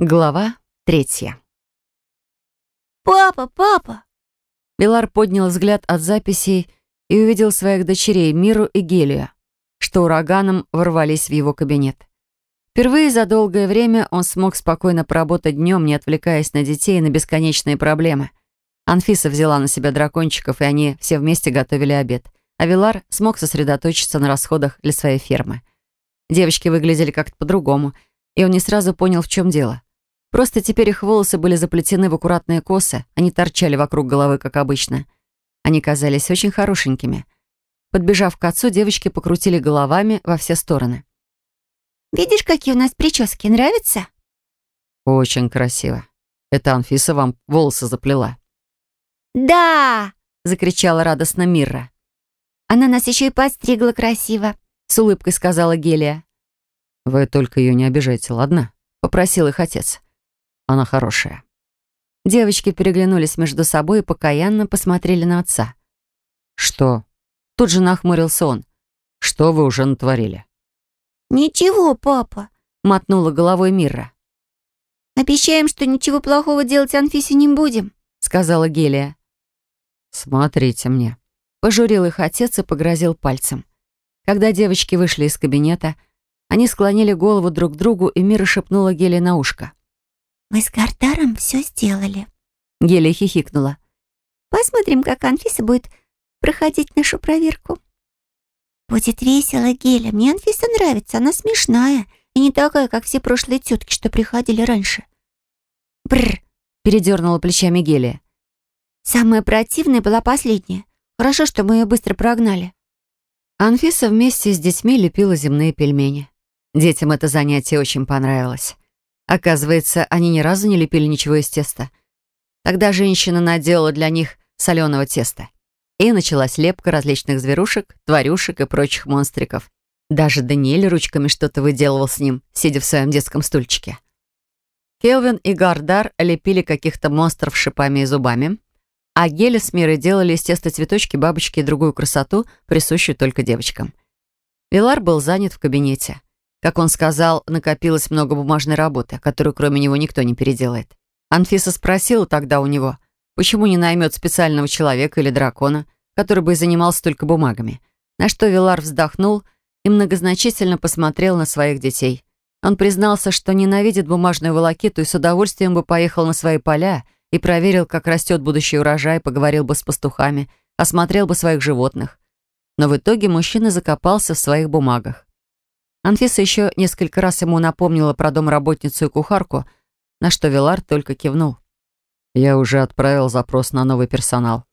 Глава третья. «Папа, папа!» Белар поднял взгляд от записей и увидел своих дочерей Миру и Гелию, что ураганом ворвались в его кабинет. Впервые за долгое время он смог спокойно поработать днем, не отвлекаясь на детей и на бесконечные проблемы. Анфиса взяла на себя дракончиков, и они все вместе готовили обед. А Вилар смог сосредоточиться на расходах для своей фермы. Девочки выглядели как-то по-другому, и он не сразу понял, в чем дело. Просто теперь их волосы были заплетены в аккуратные косы, они торчали вокруг головы, как обычно. Они казались очень хорошенькими. Подбежав к отцу, девочки покрутили головами во все стороны. «Видишь, какие у нас прически? Нравятся?» «Очень красиво. Это Анфиса вам волосы заплела». «Да!» — закричала радостно Мирра. «Она нас еще и подстригла красиво», — с улыбкой сказала Гелия. «Вы только ее не обижайте, ладно?» — попросил их отец. Она хорошая». Девочки переглянулись между собой и покаянно посмотрели на отца. «Что?» Тут же нахмурился он. «Что вы уже натворили?» «Ничего, папа», — мотнула головой Мира. «Обещаем, что ничего плохого делать Анфисе не будем», — сказала Гелия. «Смотрите мне», — пожурил их отец и погрозил пальцем. Когда девочки вышли из кабинета, они склонили голову друг к другу, и Мира шепнула Гелия на ушко. «Мы с Гартаром все сделали». Гелия хихикнула. «Посмотрим, как Анфиса будет проходить нашу проверку». «Будет весело, Геля. Мне Анфиса нравится. Она смешная и не такая, как все прошлые тетки, что приходили раньше». «Бррр!» — передернула плечами Гелия. «Самая противная была последняя. Хорошо, что мы ее быстро прогнали». Анфиса вместе с детьми лепила земные пельмени. Детям это занятие очень понравилось. Оказывается, они ни разу не лепили ничего из теста. Тогда женщина наделала для них соленого теста. И началась лепка различных зверушек, тварюшек и прочих монстриков. Даже Даниэль ручками что-то выделывал с ним, сидя в своем детском стульчике. Келвин и Гардар лепили каких-то монстров шипами и зубами, а Геля с Мирой делали из теста цветочки, бабочки и другую красоту, присущую только девочкам. Вилар был занят в кабинете. Как он сказал, накопилось много бумажной работы, которую кроме него никто не переделает. Анфиса спросила тогда у него, почему не наймет специального человека или дракона, который бы занимался только бумагами. На что Вилар вздохнул и многозначительно посмотрел на своих детей. Он признался, что ненавидит бумажную волокиту и с удовольствием бы поехал на свои поля и проверил, как растет будущий урожай, поговорил бы с пастухами, осмотрел бы своих животных. Но в итоге мужчина закопался в своих бумагах. Анфиса еще несколько раз ему напомнила про домработницу и кухарку, на что Вилар только кивнул. Я уже отправил запрос на новый персонал.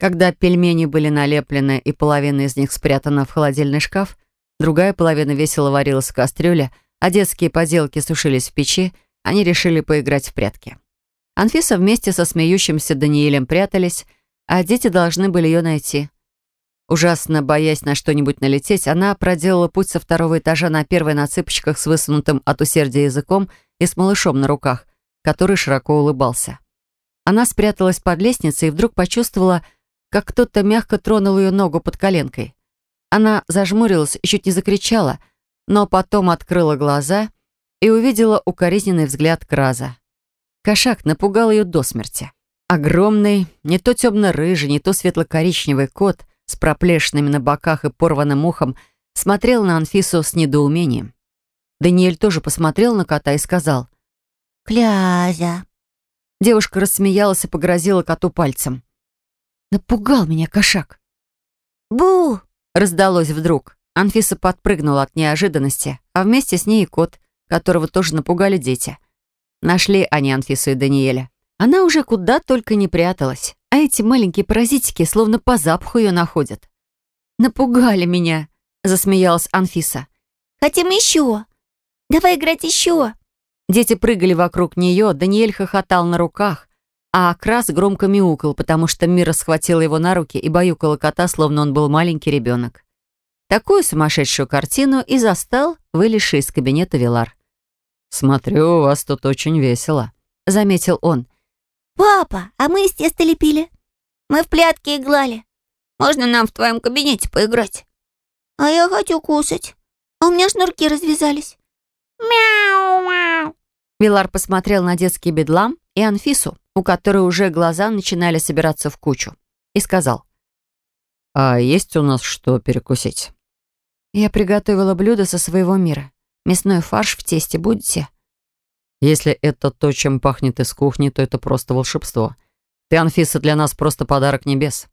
Когда пельмени были налеплены и половина из них спрятана в холодильный шкаф, другая половина весело варилась в кастрюле, а детские поделки сушились в печи, они решили поиграть в прятки. Анфиса вместе со смеющимся Даниилем прятались, а дети должны были ее найти. Ужасно боясь на что-нибудь налететь, она проделала путь со второго этажа на первой на цыпочках с высунутым от усердия языком и с малышом на руках, который широко улыбался. Она спряталась под лестницей и вдруг почувствовала, как кто-то мягко тронул ее ногу под коленкой. Она зажмурилась и чуть не закричала, но потом открыла глаза и увидела укоризненный взгляд Краза. Кошак напугал ее до смерти. Огромный, не то темно-рыжий, не то светло-коричневый кот с проплешинами на боках и порванным ухом, смотрел на Анфису с недоумением. Даниэль тоже посмотрел на кота и сказал «Клязя». Девушка рассмеялась и погрозила коту пальцем. «Напугал меня кошак». «Бу!» — раздалось вдруг. Анфиса подпрыгнула от неожиданности, а вместе с ней и кот, которого тоже напугали дети. Нашли они Анфису и Даниэля. Она уже куда только не пряталась а эти маленькие паразитики словно по запаху ее находят. «Напугали меня», — засмеялась Анфиса. «Хотим еще! Давай играть еще!» Дети прыгали вокруг нее, Даниэль хохотал на руках, а Акрас громко мяукал, потому что Мира схватила его на руки и баюкала кота, словно он был маленький ребенок. Такую сумасшедшую картину и застал вылезший из кабинета Вилар. «Смотрю, у вас тут очень весело», — заметил он. «Папа, а мы из теста лепили. Мы в прятки играли. Можно нам в твоем кабинете поиграть?» «А я хочу кусать. А у меня шнурки развязались». «Мяу-мяу». Вилар посмотрел на детский бедлам и Анфису, у которой уже глаза начинали собираться в кучу, и сказал. «А есть у нас что перекусить?» «Я приготовила блюдо со своего мира. Мясной фарш в тесте будете?» «Если это то, чем пахнет из кухни, то это просто волшебство. Ты, Анфиса, для нас просто подарок небес.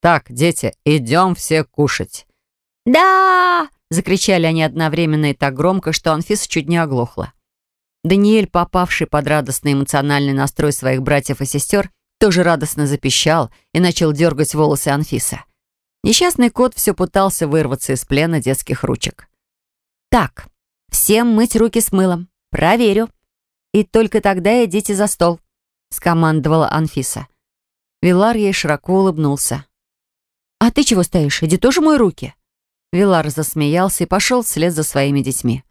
Так, дети, идем все кушать». «Да!» — закричали они одновременно и так громко, что Анфиса чуть не оглохла. Даниэль, попавший под радостный эмоциональный настрой своих братьев и сестер, тоже радостно запищал и начал дергать волосы Анфиса. Несчастный кот все пытался вырваться из плена детских ручек. «Так, всем мыть руки с мылом. Проверю. И только тогда идите за стол», — скомандовала Анфиса. Вилар ей широко улыбнулся. «А ты чего стоишь? Иди тоже мой руки». Вилар засмеялся и пошел вслед за своими детьми.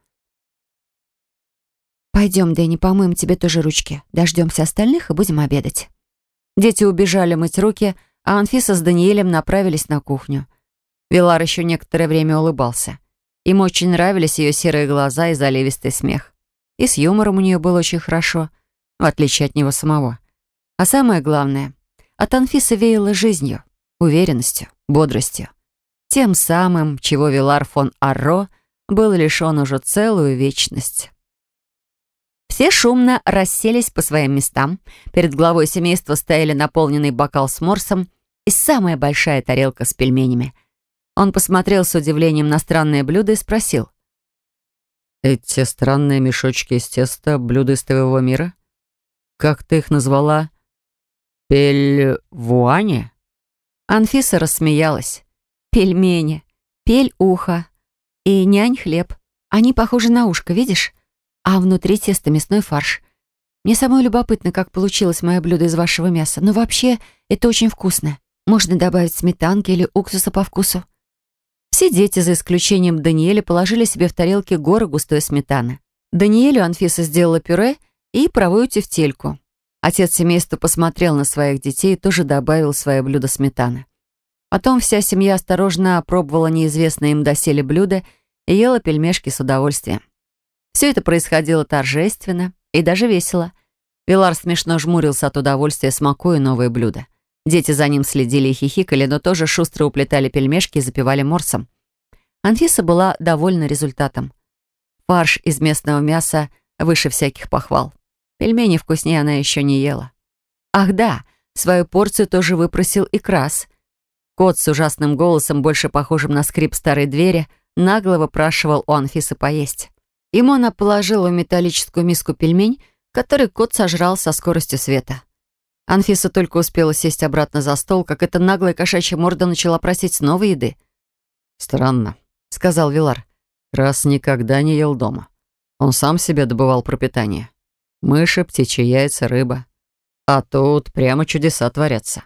«Пойдем, Дэнни, помоем тебе тоже ручки. Дождемся остальных и будем обедать». Дети убежали мыть руки, а Анфиса с Даниэлем направились на кухню. Вилар еще некоторое время улыбался. Им очень нравились ее серые глаза и заливистый смех. И с юмором у нее было очень хорошо, в отличие от него самого. А самое главное, от Анфисы веяло жизнью, уверенностью, бодростью. Тем самым, чего Вилар фон Арро был лишен уже целую вечность. Все шумно расселись по своим местам. Перед главой семейства стояли наполненный бокал с морсом и самая большая тарелка с пельменями. Он посмотрел с удивлением на странное блюдо и спросил. «Эти странные мешочки из теста — блюда из твоего мира? Как ты их назвала? Пельвуане?» Анфиса рассмеялась. «Пельмени, пель-ухо и нянь-хлеб. Они похожи на ушко, видишь? а внутри теста мясной фарш. Мне самой любопытно, как получилось мое блюдо из вашего мяса, но вообще это очень вкусно. Можно добавить сметанки или уксуса по вкусу. Все дети, за исключением Даниэля, положили себе в тарелки горы густой сметаны. Даниэлю Анфиса сделала пюре и паровую тефтельку. Отец семейства посмотрел на своих детей и тоже добавил свое блюдо сметаны. Потом вся семья осторожно пробовала неизвестное им доселе блюдо и ела пельмешки с удовольствием. Все это происходило торжественно и даже весело. Вилар смешно жмурился от удовольствия, смакуя новые блюда. Дети за ним следили и хихикали, но тоже шустро уплетали пельмешки и запивали морсом. Анфиса была довольна результатом. Фарш из местного мяса выше всяких похвал. Пельмени вкуснее она еще не ела. Ах да, свою порцию тоже выпросил и Крас. Кот с ужасным голосом, больше похожим на скрип старой двери, нагло выпрашивал у Анфисы поесть. Ему она положила в металлическую миску пельмень, который кот сожрал со скоростью света. Анфиса только успела сесть обратно за стол, как эта наглая кошачья морда начала просить снова еды. «Странно», — сказал Вилар. «Раз никогда не ел дома. Он сам себе добывал пропитание. Мыши, птичьи яйца, рыба. А тут прямо чудеса творятся.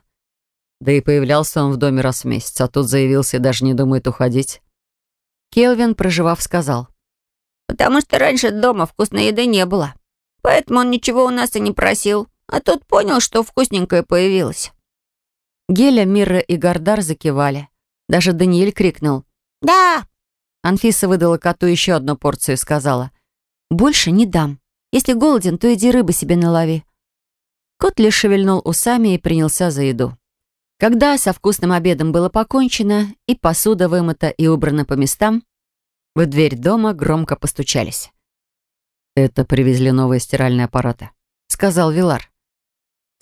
Да и появлялся он в доме раз в месяц, а тут заявился и даже не думает уходить». Келвин, проживав, сказал потому что раньше дома вкусной еды не было. Поэтому он ничего у нас и не просил, а тут понял, что вкусненькое появилось». Геля, Мира и Гардар закивали. Даже Даниэль крикнул «Да!». Анфиса выдала коту еще одну порцию и сказала «Больше не дам. Если голоден, то иди рыбы себе налови». Кот лишь шевельнул усами и принялся за еду. Когда со вкусным обедом было покончено, и посуда вымыта и убрана по местам, в дверь дома громко постучались. «Это привезли новые стиральные аппараты», — сказал Вилар.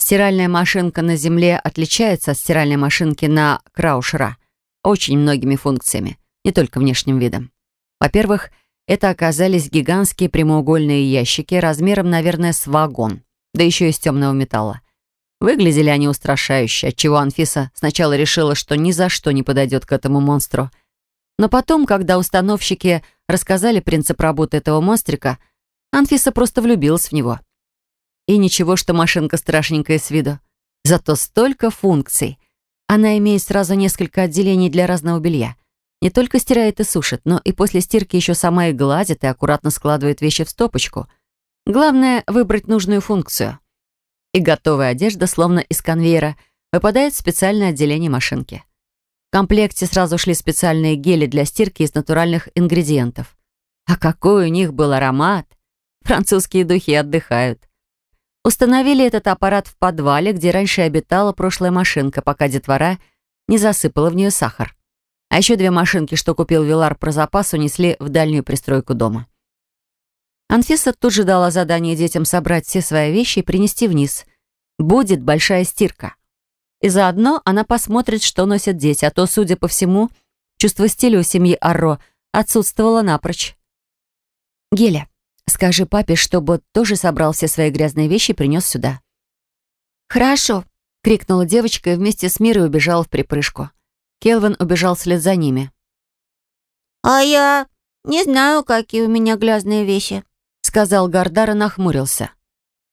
Стиральная машинка на земле отличается от стиральной машинки на Краушера очень многими функциями, не только внешним видом. Во-первых, это оказались гигантские прямоугольные ящики размером, наверное, с вагон, да еще из темного металла. Выглядели они устрашающе, отчего Анфиса сначала решила, что ни за что не подойдет к этому монстру — но потом, когда установщики рассказали принцип работы этого монстрика, Анфиса просто влюбилась в него. И ничего, что машинка страшненькая с виду. Зато столько функций. Она имеет сразу несколько отделений для разного белья. Не только стирает и сушит, но и после стирки еще сама и гладит и аккуратно складывает вещи в стопочку. Главное — выбрать нужную функцию. И готовая одежда, словно из конвейера, выпадает в специальное отделение машинки. В комплекте сразу шли специальные гели для стирки из натуральных ингредиентов. А какой у них был аромат! французские духи отдыхают. Установили этот аппарат в подвале, где раньше обитала прошлая машинка, пока детвора не засыпала в нее сахар. А еще две машинки, что купил Вилар про запас, унесли в дальнюю пристройку дома. Анфиса тут же дала задание детям собрать все свои вещи и принести вниз. Будет большая стирка. И заодно она посмотрит, что носят дети, а то, судя по всему, чувство стиля у семьи Арро отсутствовало напрочь. «Геля, скажи папе, чтобы тоже собрал все свои грязные вещи и принес сюда». «Хорошо», — крикнула девочка и вместе с Мирой убежала в припрыжку. Келвин убежал вслед за ними. «А я не знаю, какие у меня грязные вещи», — сказал Гардар и нахмурился.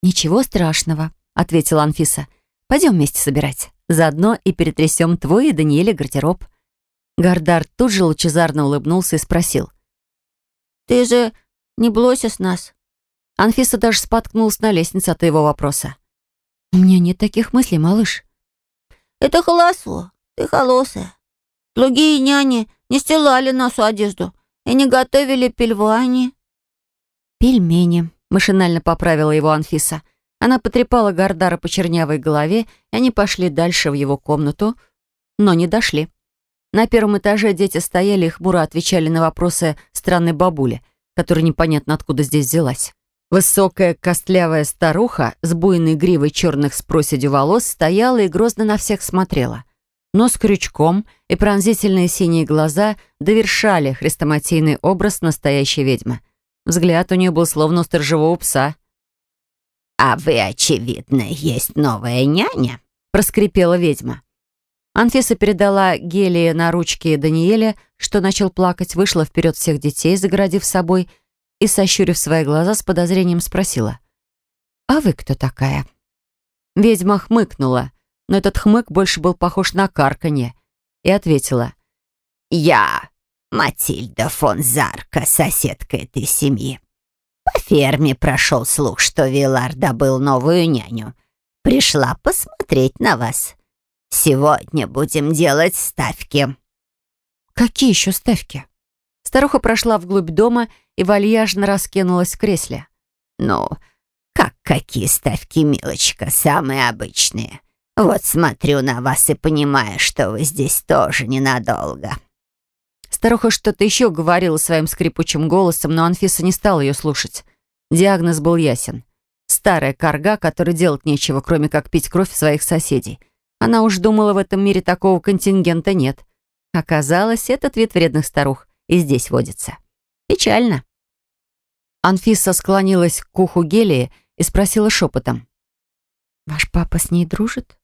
«Ничего страшного», — ответила Анфиса. «Пойдем вместе собирать. Заодно и перетрясем твой и Даниэля гардероб». Гардар тут же лучезарно улыбнулся и спросил. «Ты же не бросишь нас?» Анфиса даже споткнулась на лестнице от его вопроса. «У меня нет таких мыслей, малыш». «Это холосо, ты холосая. Другие няни не стелали нашу одежду и не готовили пельвани». «Пельмени», — машинально поправила его Анфиса. Она потрепала Гардара по чернявой голове, и они пошли дальше в его комнату, но не дошли. На первом этаже дети стояли и хмуро отвечали на вопросы странной бабули, которая непонятно откуда здесь взялась. Высокая костлявая старуха с буйной гривой черных с проседью волос стояла и грозно на всех смотрела. Нос крючком и пронзительные синие глаза довершали хрестоматийный образ настоящей ведьмы. Взгляд у нее был словно у сторожевого пса. «А вы, очевидно, есть новая няня?» — проскрипела ведьма. Анфиса передала Гелии на ручки Даниэля, что начал плакать, вышла вперед всех детей, загородив собой, и, сощурив свои глаза, с подозрением спросила. «А вы кто такая?» Ведьма хмыкнула, но этот хмык больше был похож на карканье, и ответила. «Я Матильда фон Зарка, соседка этой семьи. По ферме прошел слух, что Вилар добыл новую няню. Пришла посмотреть на вас». Сегодня будем делать ставки». «Какие еще ставки?» Старуха прошла вглубь дома и вальяжно раскинулась в кресле. «Ну, как какие ставки, милочка, самые обычные. Вот смотрю на вас и понимаю, что вы здесь тоже ненадолго». Старуха что-то еще говорила своим скрипучим голосом, но Анфиса не стала ее слушать. Диагноз был ясен. Старая корга, которой делать нечего, кроме как пить кровь своих соседей — она уж думала, в этом мире такого контингента нет. Оказалось, этот вид вредных старух и здесь водится. Печально. Анфиса склонилась к уху Гелии и спросила шепотом. «Ваш папа с ней дружит?»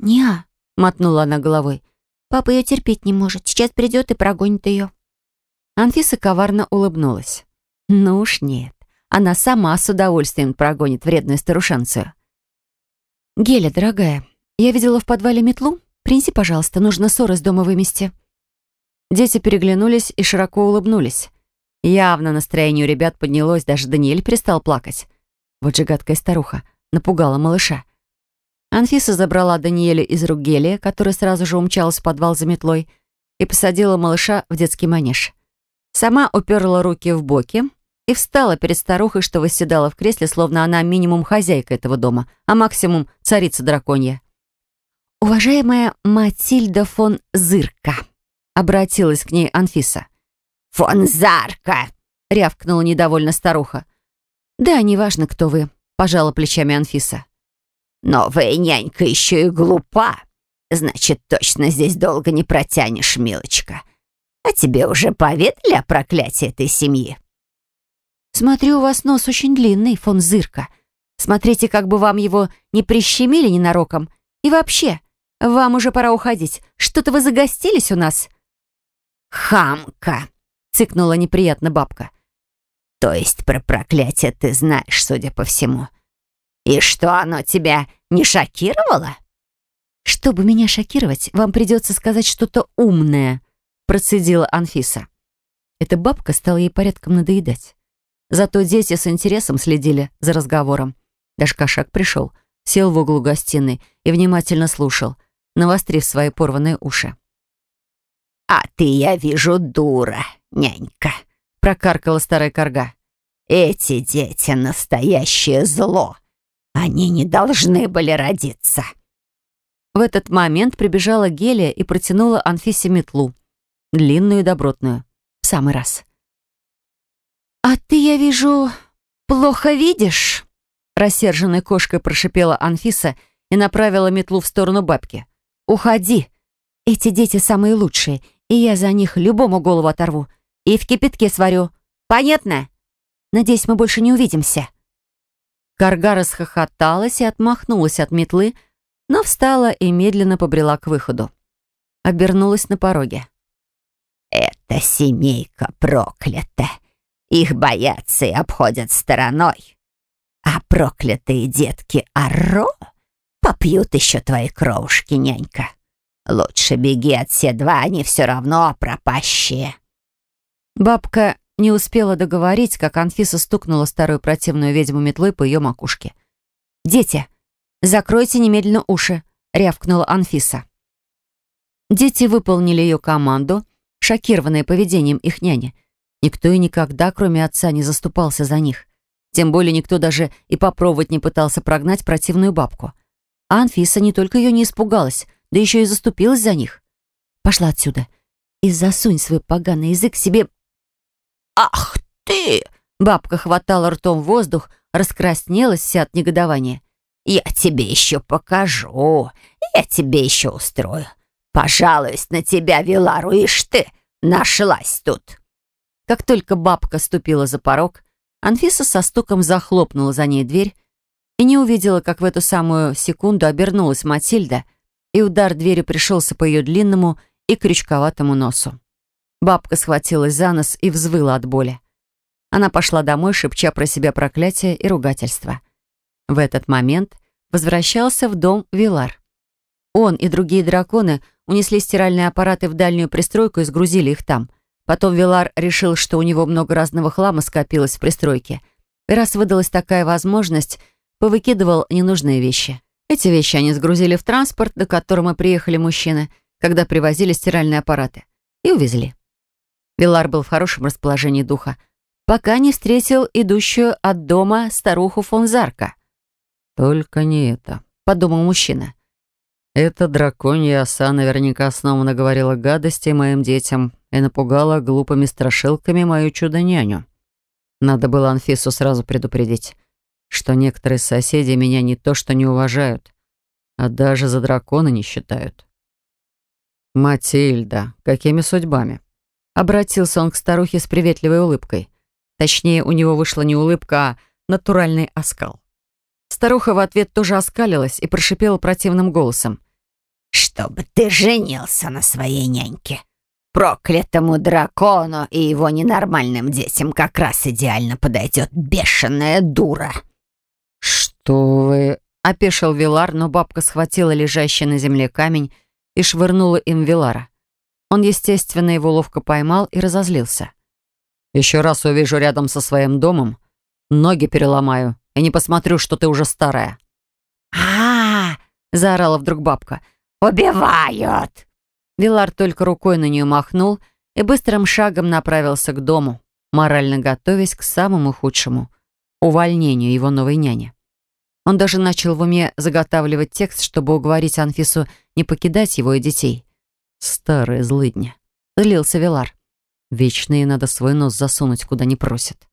«Не-а», мотнула она головой. «Папа ее терпеть не может. Сейчас придет и прогонит ее». Анфиса коварно улыбнулась. «Ну уж нет. Она сама с удовольствием прогонит вредную старушанцию». «Геля, дорогая, «Я видела в подвале метлу. Принеси, пожалуйста, нужно ссор из дома вымести». Дети переглянулись и широко улыбнулись. Явно настроение у ребят поднялось, даже Даниэль перестал плакать. Вот же гадкая старуха напугала малыша. Анфиса забрала Даниэля из рук Гелия, который сразу же умчалась в подвал за метлой, и посадила малыша в детский манеж. Сама уперла руки в боки и встала перед старухой, что восседала в кресле, словно она минимум хозяйка этого дома, а максимум царица драконья. «Уважаемая Матильда фон Зырка», — обратилась к ней Анфиса. «Фон Зарка!» — рявкнула недовольно старуха. «Да, неважно, кто вы», — пожала плечами Анфиса. «Новая нянька еще и глупа. Значит, точно здесь долго не протянешь, милочка. А тебе уже поведали о проклятии этой семьи?» «Смотрю, у вас нос очень длинный, фон Зырка. Смотрите, как бы вам его не прищемили ненароком. И вообще, «Вам уже пора уходить. Что-то вы загостились у нас?» «Хамка!» — цыкнула неприятно бабка. «То есть про проклятие ты знаешь, судя по всему. И что, оно тебя не шокировало?» «Чтобы меня шокировать, вам придется сказать что-то умное», — процедила Анфиса. Эта бабка стала ей порядком надоедать. Зато дети с интересом следили за разговором. Даже кошак пришел, сел в углу гостиной и внимательно слушал — навострив свои порванные уши. «А ты, я вижу, дура, нянька», — прокаркала старая корга. Эти дети — настоящее зло. Они не должны были родиться». В этот момент прибежала Гелия и протянула Анфисе метлу. Длинную и добротную. В самый раз. «А ты, я вижу, плохо видишь?» Рассерженной кошкой прошипела Анфиса и направила метлу в сторону бабки. «Уходи! Эти дети самые лучшие, и я за них любому голову оторву. И в кипятке сварю. Понятно? Надеюсь, мы больше не увидимся». Карга расхохоталась и отмахнулась от метлы, но встала и медленно побрела к выходу. Обернулась на пороге. «Эта семейка проклята. Их боятся и обходят стороной. А проклятые детки Арро попьют еще твои кровушки, нянька. Лучше беги от все два, они все равно пропащие». Бабка не успела договорить, как Анфиса стукнула старую противную ведьму метлой по ее макушке. «Дети, закройте немедленно уши», — рявкнула Анфиса. Дети выполнили ее команду, шокированные поведением их няни. Никто и никогда, кроме отца, не заступался за них. Тем более никто даже и попробовать не пытался прогнать противную бабку. Анфиса не только ее не испугалась, да еще и заступилась за них. «Пошла отсюда и засунь свой поганый язык себе...» «Ах ты!» Бабка хватала ртом воздух, раскраснелась вся от негодования. «Я тебе еще покажу, я тебе еще устрою. Пожалуюсь на тебя, Вилару, ишь ты, нашлась тут!» Как только бабка ступила за порог, Анфиса со стуком захлопнула за ней дверь и не увидела, как в эту самую секунду обернулась Матильда, и удар двери пришелся по ее длинному и крючковатому носу. Бабка схватилась за нос и взвыла от боли. Она пошла домой, шепча про себя проклятие и ругательство. В этот момент возвращался в дом Вилар. Он и другие драконы унесли стиральные аппараты в дальнюю пристройку и сгрузили их там. Потом Вилар решил, что у него много разного хлама скопилось в пристройке. И раз выдалась такая возможность, повыкидывал ненужные вещи. Эти вещи они сгрузили в транспорт, до которого приехали мужчины, когда привозили стиральные аппараты, и увезли. Вилар был в хорошем расположении духа, пока не встретил идущую от дома старуху фон Зарка. «Только не это», — подумал мужчина. «Эта драконья оса наверняка снова наговорила гадости моим детям и напугала глупыми страшилками мою чудо-няню. Надо было Анфису сразу предупредить, что некоторые соседи меня не то что не уважают, а даже за дракона не считают». «Матильда, какими судьбами?» Обратился он к старухе с приветливой улыбкой. Точнее, у него вышла не улыбка, а натуральный оскал. Старуха в ответ тоже оскалилась и прошипела противным голосом. «Чтобы ты женился на своей няньке. Проклятому дракону и его ненормальным детям как раз идеально подойдет бешеная дура». «Что вы...» — опешил Вилар, но бабка схватила лежащий на земле камень и швырнула им Вилара. Он, естественно, его ловко поймал и разозлился. «Еще раз увижу рядом со своим домом, ноги переломаю и не посмотрю, что ты уже старая». «А-а-а!» заорала вдруг бабка. «Убивают!» Вилар только рукой на нее махнул и быстрым шагом направился к дому, морально готовясь к самому худшему — увольнению его новой няни. Он даже начал в уме заготавливать текст, чтобы уговорить Анфису не покидать его и детей. Старая злыдня. Злился Вилар. Вечно ей надо свой нос засунуть, куда не просит.